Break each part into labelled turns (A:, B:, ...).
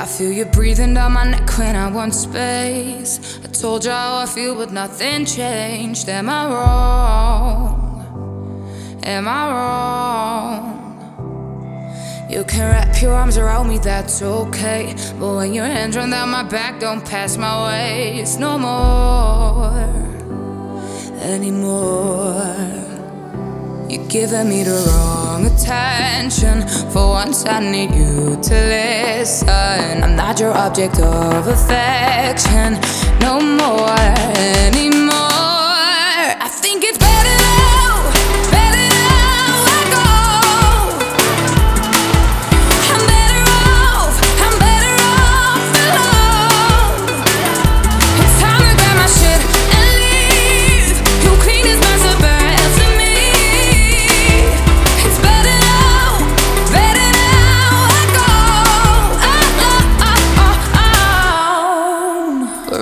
A: I feel you breathing down my neck when I want space. I told you how I feel, but nothing changed. Am I wrong? Am I wrong? You can wrap your arms around me, that's okay. But when your hands run down my back, don't pass my waist no more. Anymore. You're giving me the wrong attention. For once, I need you to listen. I'm not your object of affection no more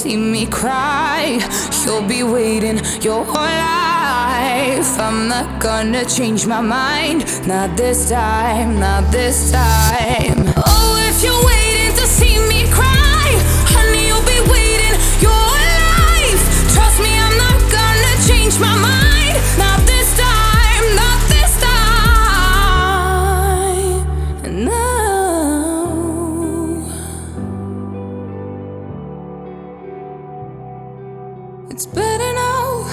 A: see me cry, you'll be waiting your whole life. I'm not gonna change my mind, not this time, not this time. Oh, if you're waiting to see me cry, honey, you'll be waiting your whole life. Trust me, I'm not gonna change my mind, not this time, not this time. No. It's better now,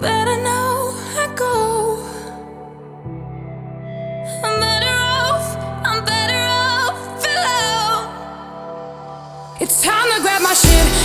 A: better now I go. I'm better off, I'm better off alone. It's time to grab my shit